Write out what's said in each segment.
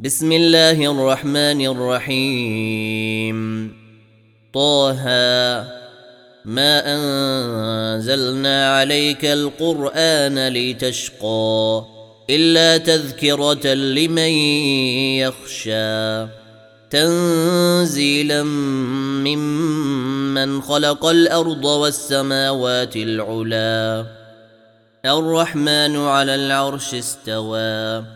بسم الله الرحمن الرحيم طه ما انزلنا عليك القران لتشقى الا تذكره لمن يخشى تنزيلا ممن خلق الأرض والسماوات العلى الرحمن على العرش استوى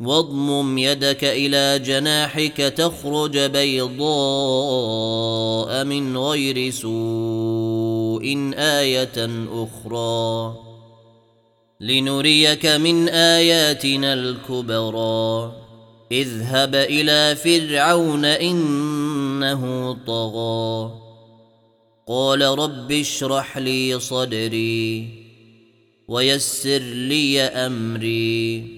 واضمم يدك إلى جناحك تخرج بيضاء من غير سوء آية أخرى. لنريك من آياتنا الكبرى. اذهب إلى فرعون إنه طغى. قال رب اشرح لي صدري ويسر لي أمري.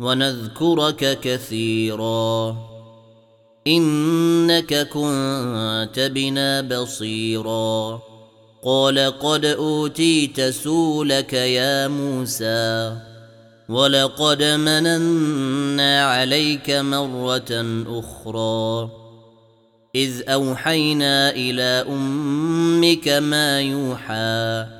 ونذكرك كثيرا. إنك كنت بنا بصيرا. قال قد أوتيت سولك يا موسى ولقد مننا عليك مرة أخرى. إذ أوحينا إلى أمك ما يوحى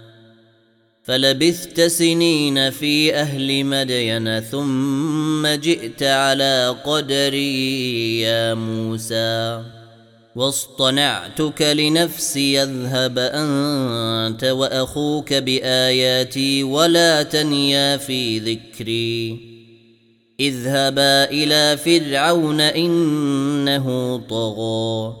فلبثت سنين في أهل مدين ثم جئت على قدري يا موسى. واصطنعتك لنفسي اذهب أنت وأخوك بآياتي ولا تنيا في ذكري. اذهبا إلى فرعون إنه طغى.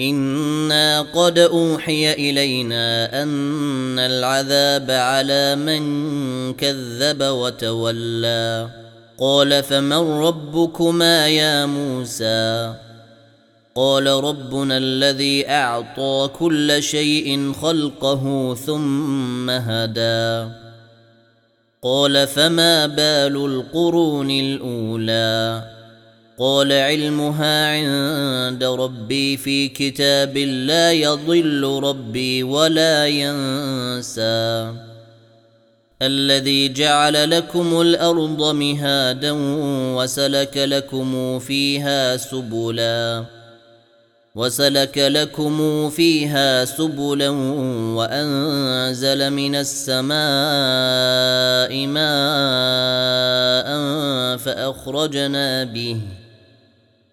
أنا قد اوحي الينا ان العذاب على من كذب وتولى قال فمن ربكما يا موسى قال ربنا الذي اعطى كل شيء خلقه ثم هدى قال فما بال القرون الاولى قال علمها عند ربي في كتاب لا يضل ربي ولا ينسى. الذي جعل لكم الأرض مهادا وسلك لكم فيها سبلا. وسلك لكم فيها سبلا وأنزل من السماء ماء فأخرجنا به.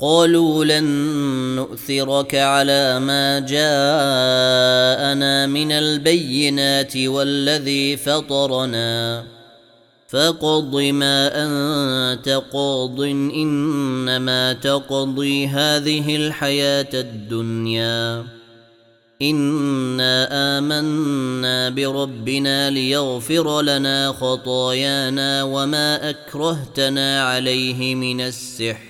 قالوا لن نؤثرك على ما جاءنا من البينات والذي فطرنا. فقض ما أنت قاض إنما تقضي هذه الحياة الدنيا. إنا آمنا بربنا ليغفر لنا خطايانا وما أكرهتنا عليه من السحر.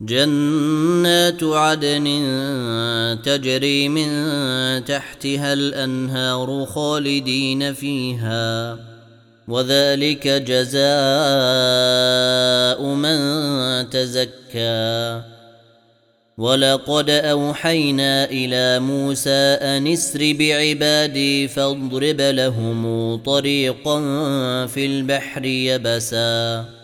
جنات عدن تجري من تحتها الأنهار خالدين فيها وذلك جزاء من تزكى. ولقد أوحينا إلى موسى أن اسر بعبادي فاضرب لهم طريقا في البحر يبسا.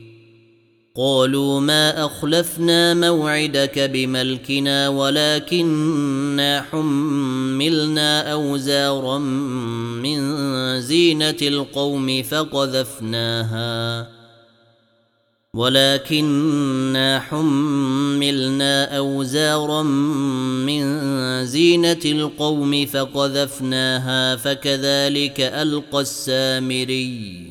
قالوا ما أخلفنا موعدك بملكنا ولكننا حملنا أوزارا من زينة القوم فقذفناها. ولكننا حملنا أوزارا من زينة القوم فقذفناها فكذلك ألقى السامري.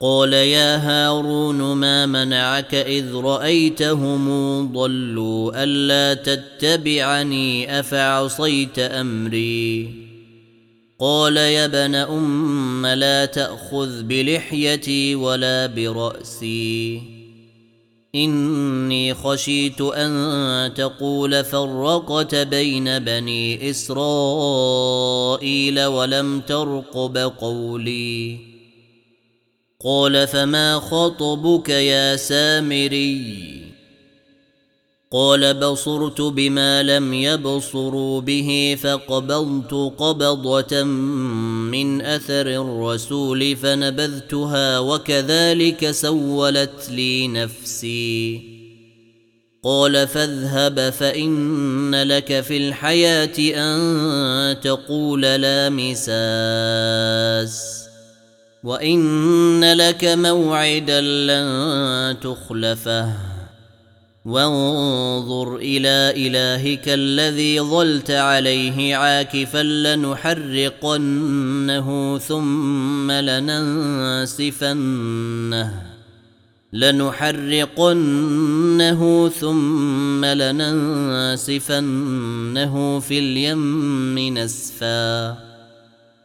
قال يا هارون ما منعك إذ رأيتهم ضلوا ألا تتبعني أفعصيت أمري؟ قال يا ابن أم لا تأخذ بلحيتي ولا برأسي. إني خشيت أن تقول فرقت بين بني إسرائيل ولم ترقب قولي. قال فما خطبك يا سامري؟ قال بصرت بما لم يبصروا به فقبضت قبضة من أثر الرسول فنبذتها وكذلك سولت لي نفسي. قال فاذهب فإن لك في الحياة أن تقول لا مساس. وان لك موعدا لن تخلفه. وانظر إلى الهك الذي ظلت عليه عاكفا لنحرقنه ثم لننسفنه. لنحرقنه ثم لننسفنه في اليم نسفا.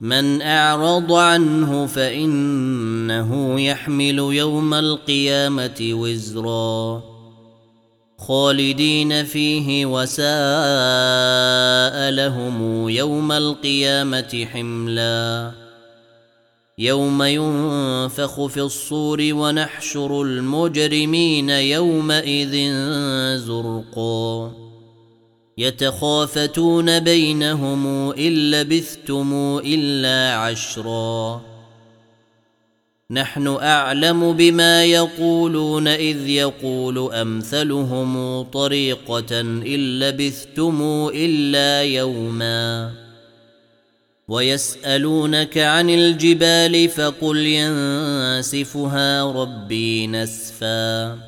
من أعرض عنه فإنه يحمل يوم القيامة وزرا. خالدين فيه وساء لهم يوم القيامة حملا. يوم ينفخ في الصور ونحشر المجرمين يومئذ زرقا. يتخافتون بينهم إن لبثتم إلا عشرا. نحن أعلم بما يقولون إذ يقول أمثلهم طريقة إن لبثتم إلا يوما. ويسألونك عن الجبال فقل ينسفها ربي نسفا.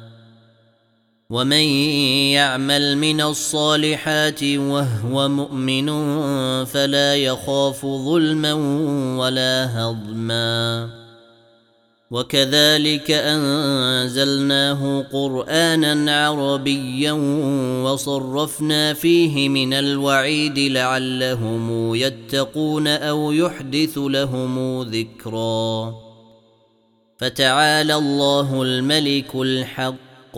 ومن يعمل من الصالحات وهو مؤمن فلا يخاف ظلما ولا هضما وكذلك انزلناه قرانا عربيا وصرفنا فيه من الوعيد لعلهم يتقون أو يحدث لهم ذكرا فتعالى الله الملك الحق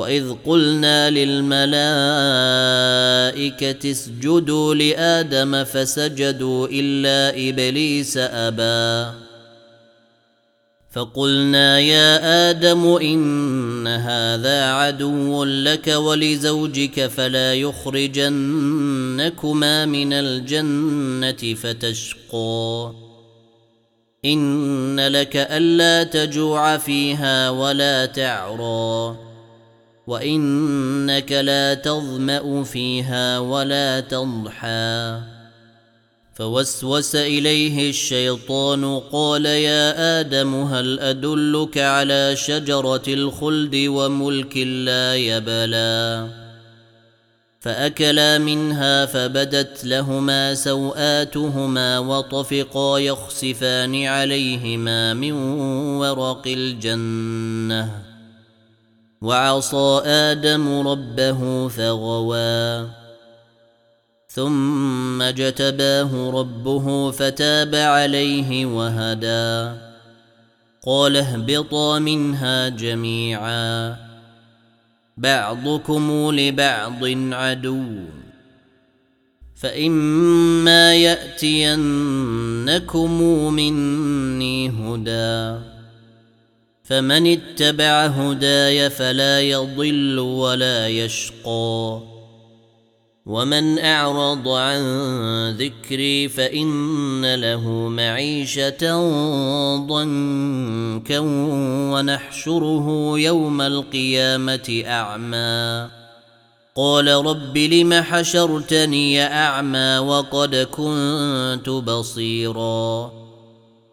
واذ قلنا للملائكه اسجدوا لادم فسجدوا الا ابليس ابى فقلنا يا آدم ان هذا عدو لك ولزوجك فلا يخرجنكما من الجنه فتشقى ان لك الا تجوع فيها ولا تعرى وإنك لا تظمأ فيها ولا تضحى. فوسوس إليه الشيطان قال يا آدم هل أدلك على شجرة الخلد وملك لا يبلى؟ فأكلا منها فبدت لهما سوآتهما وطفقا يخسفان عليهما من ورق الجنة. وعصى آدم ربه فغوى. ثم جتباه ربه فتاب عليه وهدى. قال اهبطا منها جميعا. بعضكم لبعض عدو. فإما يأتينكم مني هدى. فمن اتبع هداي فلا يضل ولا يشقى. ومن أعرض عن ذكري فإن له معيشة ضنكا ونحشره يوم القيامة أعمى. قال رب لم حشرتني أعمى وقد كنت بصيرا.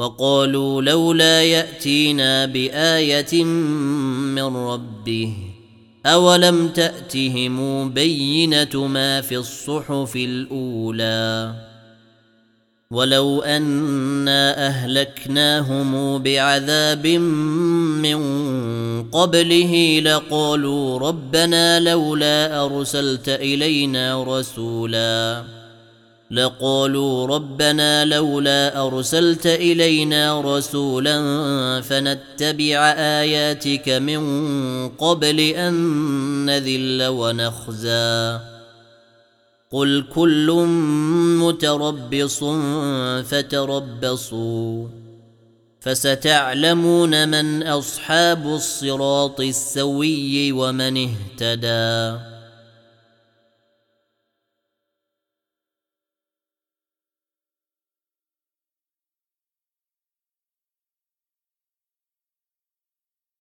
وقالوا لولا يأتينا بآية من ربه أولم تأتهم بينة ما في الصحف الأولى ولو أنا أهلكناهم بعذاب من قبله لقالوا ربنا لولا أرسلت إلينا رسولا لقالوا ربنا لولا أرسلت إلينا رسولا فنتبع آياتك من قبل أن نذل ونخزى. قل كل متربص فتربصوا. فستعلمون من أصحاب الصراط السوي ومن اهتدي